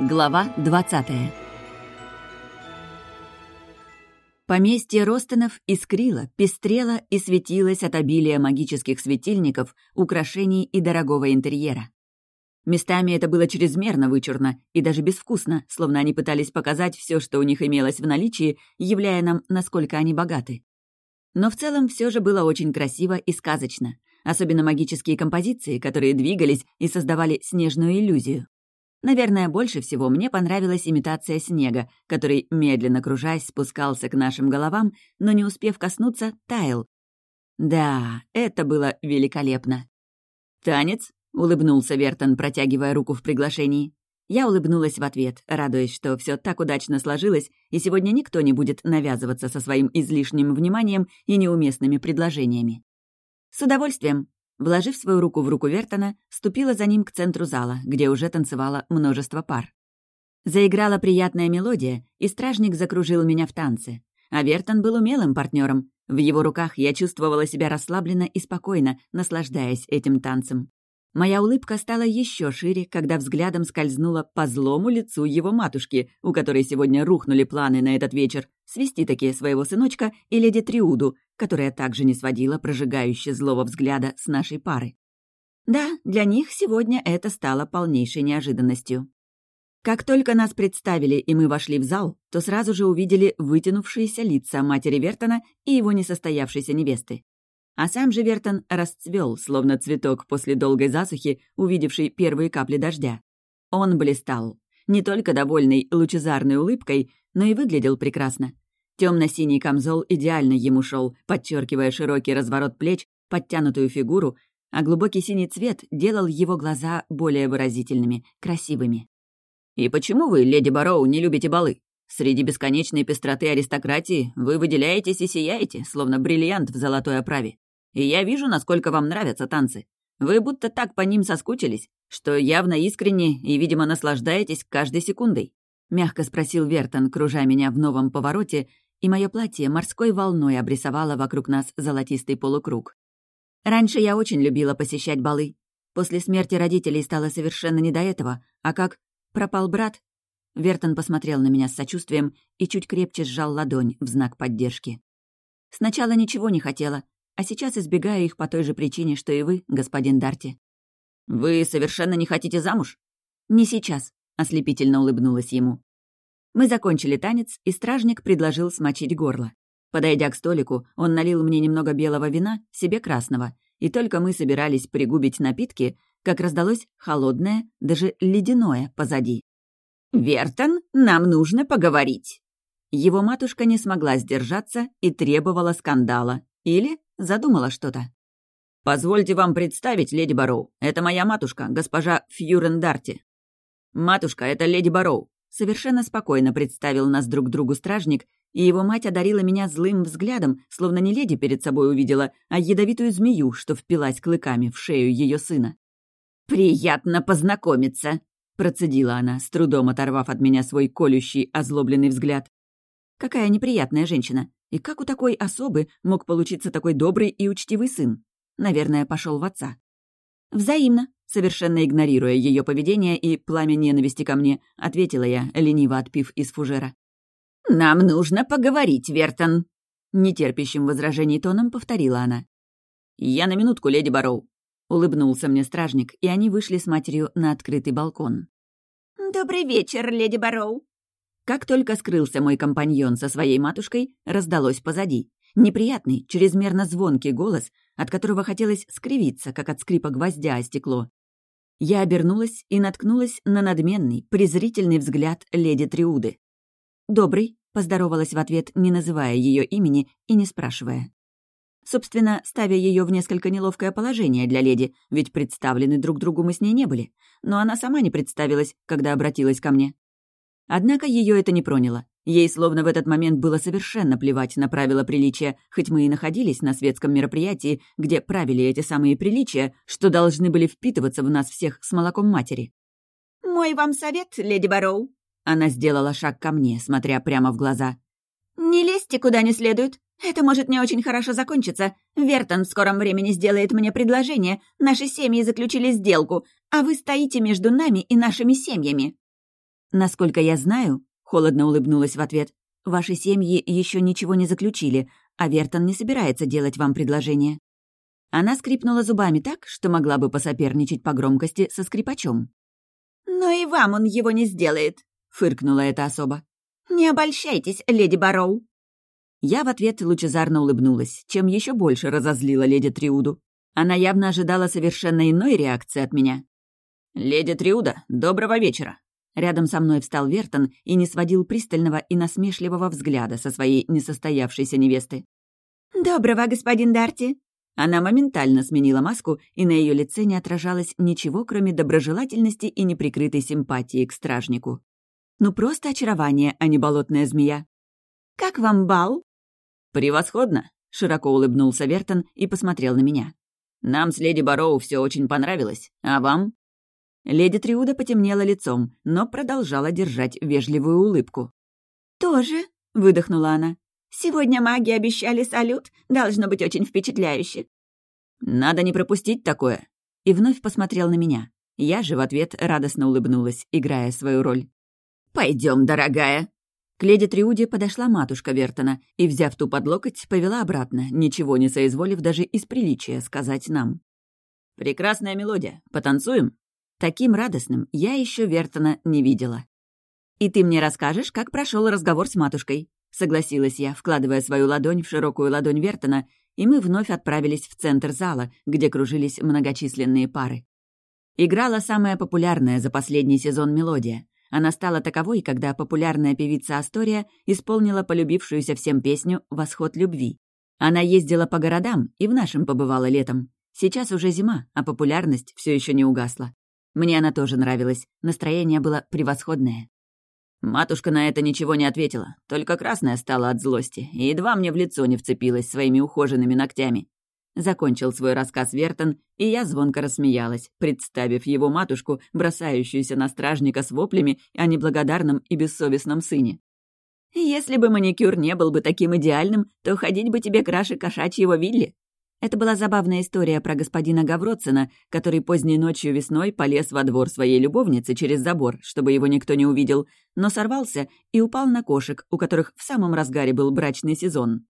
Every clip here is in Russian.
Глава 20 Поместье Ростонов искрило, пестрело и светилось от обилия магических светильников, украшений и дорогого интерьера. Местами это было чрезмерно вычурно и даже безвкусно, словно они пытались показать все, что у них имелось в наличии, являя нам, насколько они богаты. Но в целом все же было очень красиво и сказочно, особенно магические композиции, которые двигались и создавали снежную иллюзию. Наверное, больше всего мне понравилась имитация снега, который, медленно кружась, спускался к нашим головам, но не успев коснуться, таял. Да, это было великолепно. «Танец?» — улыбнулся Вертон, протягивая руку в приглашении. Я улыбнулась в ответ, радуясь, что все так удачно сложилось, и сегодня никто не будет навязываться со своим излишним вниманием и неуместными предложениями. «С удовольствием», Вложив свою руку в руку Вертона, ступила за ним к центру зала, где уже танцевало множество пар. Заиграла приятная мелодия, и стражник закружил меня в танце. А Вертон был умелым партнером. В его руках я чувствовала себя расслабленно и спокойно, наслаждаясь этим танцем. Моя улыбка стала еще шире, когда взглядом скользнула по злому лицу его матушки, у которой сегодня рухнули планы на этот вечер, свести такие своего сыночка и леди Триуду, которая также не сводила прожигающее злого взгляда с нашей пары. Да, для них сегодня это стало полнейшей неожиданностью. Как только нас представили и мы вошли в зал, то сразу же увидели вытянувшиеся лица матери Вертона и его несостоявшейся невесты. А сам же Вертон расцвел, словно цветок после долгой засухи, увидевший первые капли дождя. Он блистал. Не только довольный лучезарной улыбкой, но и выглядел прекрасно. Темно-синий камзол идеально ему шел, подчеркивая широкий разворот плеч, подтянутую фигуру, а глубокий синий цвет делал его глаза более выразительными, красивыми. «И почему вы, леди Бароу, не любите балы? Среди бесконечной пестроты аристократии вы выделяетесь и сияете, словно бриллиант в золотой оправе. И я вижу, насколько вам нравятся танцы. Вы будто так по ним соскучились, что явно искренне и, видимо, наслаждаетесь каждой секундой». Мягко спросил Вертон, кружа меня в новом повороте, и мое платье морской волной обрисовало вокруг нас золотистый полукруг. Раньше я очень любила посещать балы. После смерти родителей стало совершенно не до этого, а как пропал брат. Вертон посмотрел на меня с сочувствием и чуть крепче сжал ладонь в знак поддержки. Сначала ничего не хотела, а сейчас избегаю их по той же причине, что и вы, господин Дарти». «Вы совершенно не хотите замуж?» «Не сейчас», — ослепительно улыбнулась ему. Мы закончили танец, и стражник предложил смочить горло. Подойдя к столику, он налил мне немного белого вина, себе красного, и только мы собирались пригубить напитки, как раздалось холодное, даже ледяное позади. «Вертон, нам нужно поговорить!» Его матушка не смогла сдержаться и требовала скандала. Или Задумала что-то. «Позвольте вам представить, леди Бароу. Это моя матушка, госпожа Фьюрен Дарти». «Матушка, это леди Бароу», — совершенно спокойно представил нас друг другу стражник, и его мать одарила меня злым взглядом, словно не леди перед собой увидела, а ядовитую змею, что впилась клыками в шею ее сына. «Приятно познакомиться», — процедила она, с трудом оторвав от меня свой колющий, озлобленный взгляд. Какая неприятная женщина. И как у такой особы мог получиться такой добрый и учтивый сын? Наверное, пошел в отца. «Взаимно», совершенно игнорируя ее поведение и пламя ненависти ко мне, ответила я, лениво отпив из фужера. «Нам нужно поговорить, Вертон», — нетерпящим возражений тоном повторила она. «Я на минутку, леди Бароу», — улыбнулся мне стражник, и они вышли с матерью на открытый балкон. «Добрый вечер, леди Бароу», как только скрылся мой компаньон со своей матушкой, раздалось позади. Неприятный, чрезмерно звонкий голос, от которого хотелось скривиться, как от скрипа гвоздя о стекло. Я обернулась и наткнулась на надменный, презрительный взгляд леди Триуды. «Добрый», — поздоровалась в ответ, не называя ее имени и не спрашивая. Собственно, ставя ее в несколько неловкое положение для леди, ведь представлены друг другу мы с ней не были, но она сама не представилась, когда обратилась ко мне. Однако ее это не проняло. Ей словно в этот момент было совершенно плевать на правила приличия, хоть мы и находились на светском мероприятии, где правили эти самые приличия, что должны были впитываться в нас всех с молоком матери. «Мой вам совет, леди Бароу». Она сделала шаг ко мне, смотря прямо в глаза. «Не лезьте куда не следует. Это может не очень хорошо закончиться. Вертон в скором времени сделает мне предложение. Наши семьи заключили сделку, а вы стоите между нами и нашими семьями». Насколько я знаю, холодно улыбнулась в ответ, ваши семьи еще ничего не заключили, а Вертон не собирается делать вам предложение. Она скрипнула зубами так, что могла бы посоперничать по громкости со скрипачом. «Но и вам он его не сделает», — фыркнула эта особа. «Не обольщайтесь, леди Бароу». Я в ответ лучезарно улыбнулась, чем еще больше разозлила леди Триуду. Она явно ожидала совершенно иной реакции от меня. «Леди Триуда, доброго вечера!» Рядом со мной встал Вертон и не сводил пристального и насмешливого взгляда со своей несостоявшейся невесты. «Доброго, господин Дарти!» Она моментально сменила маску, и на ее лице не отражалось ничего, кроме доброжелательности и неприкрытой симпатии к стражнику. Ну, просто очарование, а не болотная змея. «Как вам бал?» «Превосходно!» — широко улыбнулся Вертон и посмотрел на меня. «Нам с леди Бароу все очень понравилось. А вам?» Леди Триуда потемнела лицом, но продолжала держать вежливую улыбку. «Тоже?» — выдохнула она. «Сегодня маги обещали салют. Должно быть очень впечатляюще». «Надо не пропустить такое». И вновь посмотрел на меня. Я же в ответ радостно улыбнулась, играя свою роль. Пойдем, дорогая!» К леди Триуде подошла матушка Вертона и, взяв ту под локоть, повела обратно, ничего не соизволив даже из приличия сказать нам. «Прекрасная мелодия. Потанцуем?» Таким радостным я еще Вертона не видела. «И ты мне расскажешь, как прошел разговор с матушкой?» — согласилась я, вкладывая свою ладонь в широкую ладонь Вертона, и мы вновь отправились в центр зала, где кружились многочисленные пары. Играла самая популярная за последний сезон мелодия. Она стала таковой, когда популярная певица Астория исполнила полюбившуюся всем песню «Восход любви». Она ездила по городам и в нашем побывала летом. Сейчас уже зима, а популярность все еще не угасла. Мне она тоже нравилась, настроение было превосходное. Матушка на это ничего не ответила, только красная стала от злости и едва мне в лицо не вцепилась своими ухоженными ногтями. Закончил свой рассказ Вертон, и я звонко рассмеялась, представив его матушку, бросающуюся на стражника с воплями о неблагодарном и бессовестном сыне. «Если бы маникюр не был бы таким идеальным, то ходить бы тебе краше кошачьего Вилли», это была забавная история про господина Гавроцина, который поздней ночью весной полез во двор своей любовницы через забор, чтобы его никто не увидел, но сорвался и упал на кошек, у которых в самом разгаре был брачный сезон.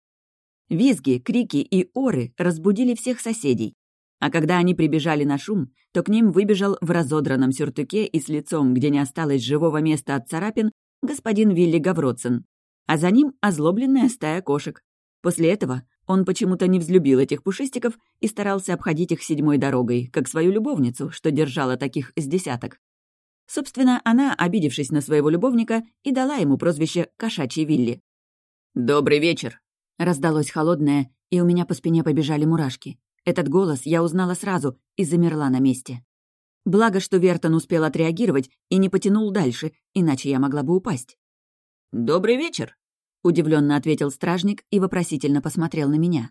Визги, крики и оры разбудили всех соседей. А когда они прибежали на шум, то к ним выбежал в разодранном сюртуке и с лицом, где не осталось живого места от царапин, господин Вилли Гавроцин. А за ним озлобленная стая кошек. После этого он почему-то не взлюбил этих пушистиков и старался обходить их седьмой дорогой, как свою любовницу, что держала таких с десяток. Собственно, она, обидевшись на своего любовника, и дала ему прозвище «Кошачий Вилли». «Добрый вечер!» — раздалось холодное, и у меня по спине побежали мурашки. Этот голос я узнала сразу и замерла на месте. Благо, что Вертон успел отреагировать и не потянул дальше, иначе я могла бы упасть. «Добрый вечер!» Удивленно ответил стражник и вопросительно посмотрел на меня.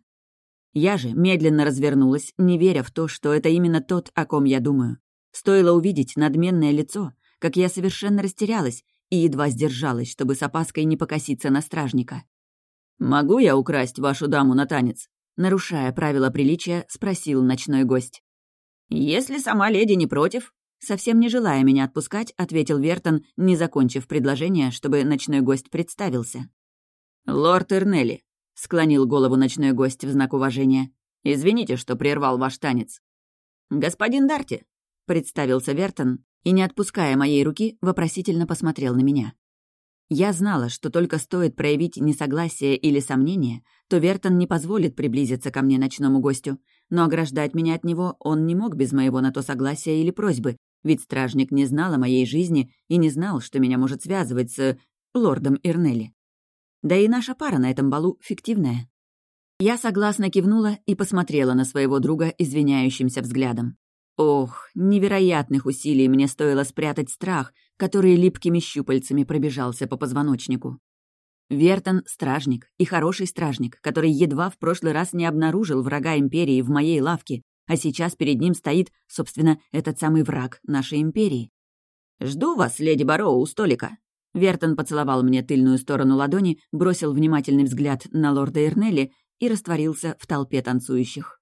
Я же медленно развернулась, не веря в то, что это именно тот, о ком я думаю. Стоило увидеть надменное лицо, как я совершенно растерялась и едва сдержалась, чтобы с опаской не покоситься на стражника. «Могу я украсть вашу даму на танец?» Нарушая правила приличия, спросил ночной гость. «Если сама леди не против», совсем не желая меня отпускать, ответил Вертон, не закончив предложение, чтобы ночной гость представился. «Лорд Эрнелли», — склонил голову ночной гость в знак уважения. «Извините, что прервал ваш танец». «Господин Дарти», — представился Вертон и, не отпуская моей руки, вопросительно посмотрел на меня. Я знала, что только стоит проявить несогласие или сомнение, то Вертон не позволит приблизиться ко мне ночному гостю, но ограждать меня от него он не мог без моего на то согласия или просьбы, ведь стражник не знал о моей жизни и не знал, что меня может связывать с лордом Ирнелли. Да и наша пара на этом балу фиктивная. Я согласно кивнула и посмотрела на своего друга извиняющимся взглядом. Ох, невероятных усилий мне стоило спрятать страх, который липкими щупальцами пробежался по позвоночнику. Вертон — стражник, и хороший стражник, который едва в прошлый раз не обнаружил врага Империи в моей лавке, а сейчас перед ним стоит, собственно, этот самый враг нашей Империи. «Жду вас, леди Бароу, у столика», Вертон поцеловал мне тыльную сторону ладони, бросил внимательный взгляд на лорда Эрнелли и растворился в толпе танцующих.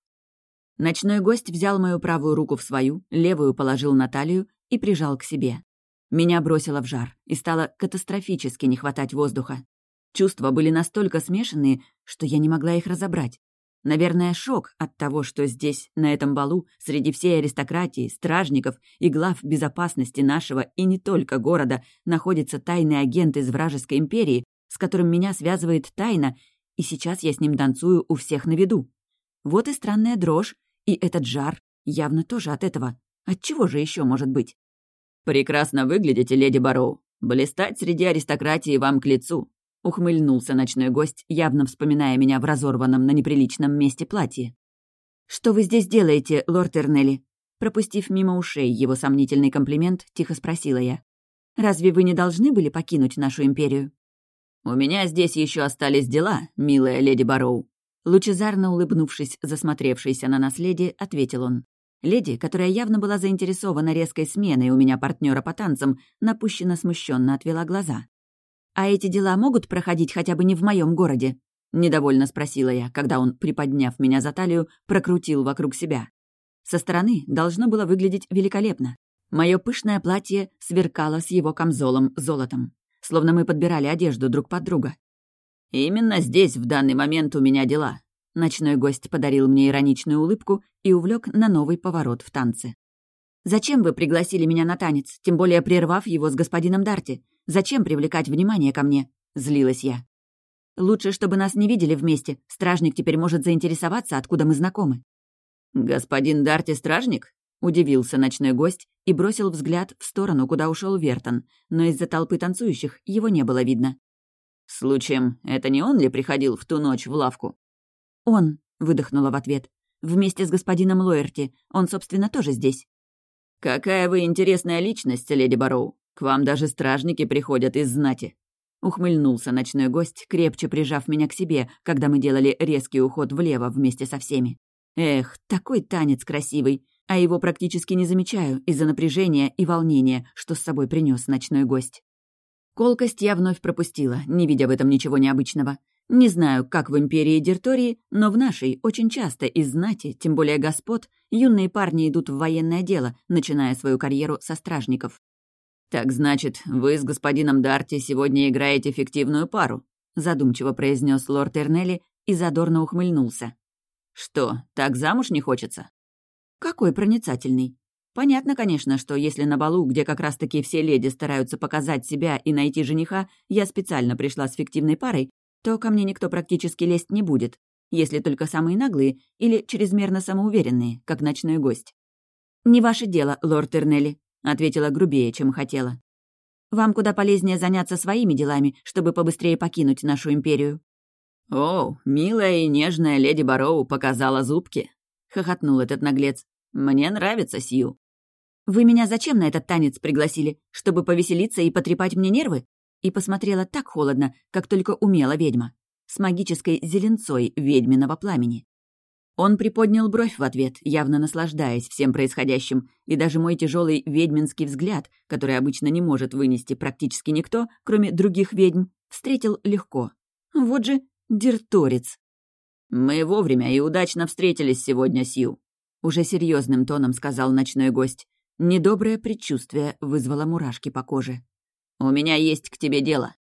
Ночной гость взял мою правую руку в свою, левую положил на талию и прижал к себе. Меня бросило в жар, и стало катастрофически не хватать воздуха. Чувства были настолько смешанные, что я не могла их разобрать. Наверное, шок от того, что здесь, на этом балу, среди всей аристократии, стражников и глав безопасности нашего и не только города, находится тайный агент из вражеской империи, с которым меня связывает тайна, и сейчас я с ним танцую у всех на виду. Вот и странная дрожь, и этот жар явно тоже от этого. От чего же еще может быть? «Прекрасно выглядите, леди Бароу. Блистать среди аристократии вам к лицу. Ухмыльнулся ночной гость, явно вспоминая меня в разорванном на неприличном месте платье. «Что вы здесь делаете, лорд Эрнелли?» Пропустив мимо ушей его сомнительный комплимент, тихо спросила я. «Разве вы не должны были покинуть нашу империю?» «У меня здесь еще остались дела, милая леди Бароу», Лучезарно улыбнувшись, засмотревшейся на наследие, ответил он. Леди, которая явно была заинтересована резкой сменой у меня партнера по танцам, напущенно смущенно отвела глаза. «А эти дела могут проходить хотя бы не в моем городе?» — недовольно спросила я, когда он, приподняв меня за талию, прокрутил вокруг себя. Со стороны должно было выглядеть великолепно. Мое пышное платье сверкало с его камзолом золотом, словно мы подбирали одежду друг под друга. «Именно здесь в данный момент у меня дела». Ночной гость подарил мне ироничную улыбку и увлек на новый поворот в танце. «Зачем вы пригласили меня на танец, тем более прервав его с господином Дарти? Зачем привлекать внимание ко мне?» — злилась я. «Лучше, чтобы нас не видели вместе. Стражник теперь может заинтересоваться, откуда мы знакомы». «Господин Дарти стражник?» — удивился ночной гость и бросил взгляд в сторону, куда ушел Вертон, но из-за толпы танцующих его не было видно. «Случаем, это не он ли приходил в ту ночь в лавку?» «Он», — выдохнула в ответ. «Вместе с господином Лоерти. Он, собственно, тоже здесь». «Какая вы интересная личность, леди Бароу. К вам даже стражники приходят из знати». Ухмыльнулся ночной гость, крепче прижав меня к себе, когда мы делали резкий уход влево вместе со всеми. Эх, такой танец красивый, а его практически не замечаю из-за напряжения и волнения, что с собой принес ночной гость. Колкость я вновь пропустила, не видя в этом ничего необычного. Не знаю, как в империи Дертории, но в нашей очень часто из знати, тем более господ, юные парни идут в военное дело, начиная свою карьеру со стражников. «Так значит, вы с господином Дарти сегодня играете фиктивную пару», задумчиво произнес лорд Эрнелли и задорно ухмыльнулся. «Что, так замуж не хочется?» «Какой проницательный. Понятно, конечно, что если на балу, где как раз-таки все леди стараются показать себя и найти жениха, я специально пришла с фиктивной парой, то ко мне никто практически лезть не будет, если только самые наглые или чрезмерно самоуверенные, как ночной гость. «Не ваше дело, лорд Эрнелли», — ответила грубее, чем хотела. «Вам куда полезнее заняться своими делами, чтобы побыстрее покинуть нашу империю». «О, милая и нежная леди Бароу показала зубки», — хохотнул этот наглец. «Мне нравится Сью». «Вы меня зачем на этот танец пригласили? Чтобы повеселиться и потрепать мне нервы?» И посмотрела так холодно, как только умела ведьма. С магической зеленцой ведьминого пламени. Он приподнял бровь в ответ, явно наслаждаясь всем происходящим, и даже мой тяжелый ведьминский взгляд, который обычно не может вынести практически никто, кроме других ведьм, встретил легко. Вот же дирторец. «Мы вовремя и удачно встретились сегодня, Сью», — уже серьезным тоном сказал ночной гость. Недоброе предчувствие вызвало мурашки по коже. «У меня есть к тебе дело».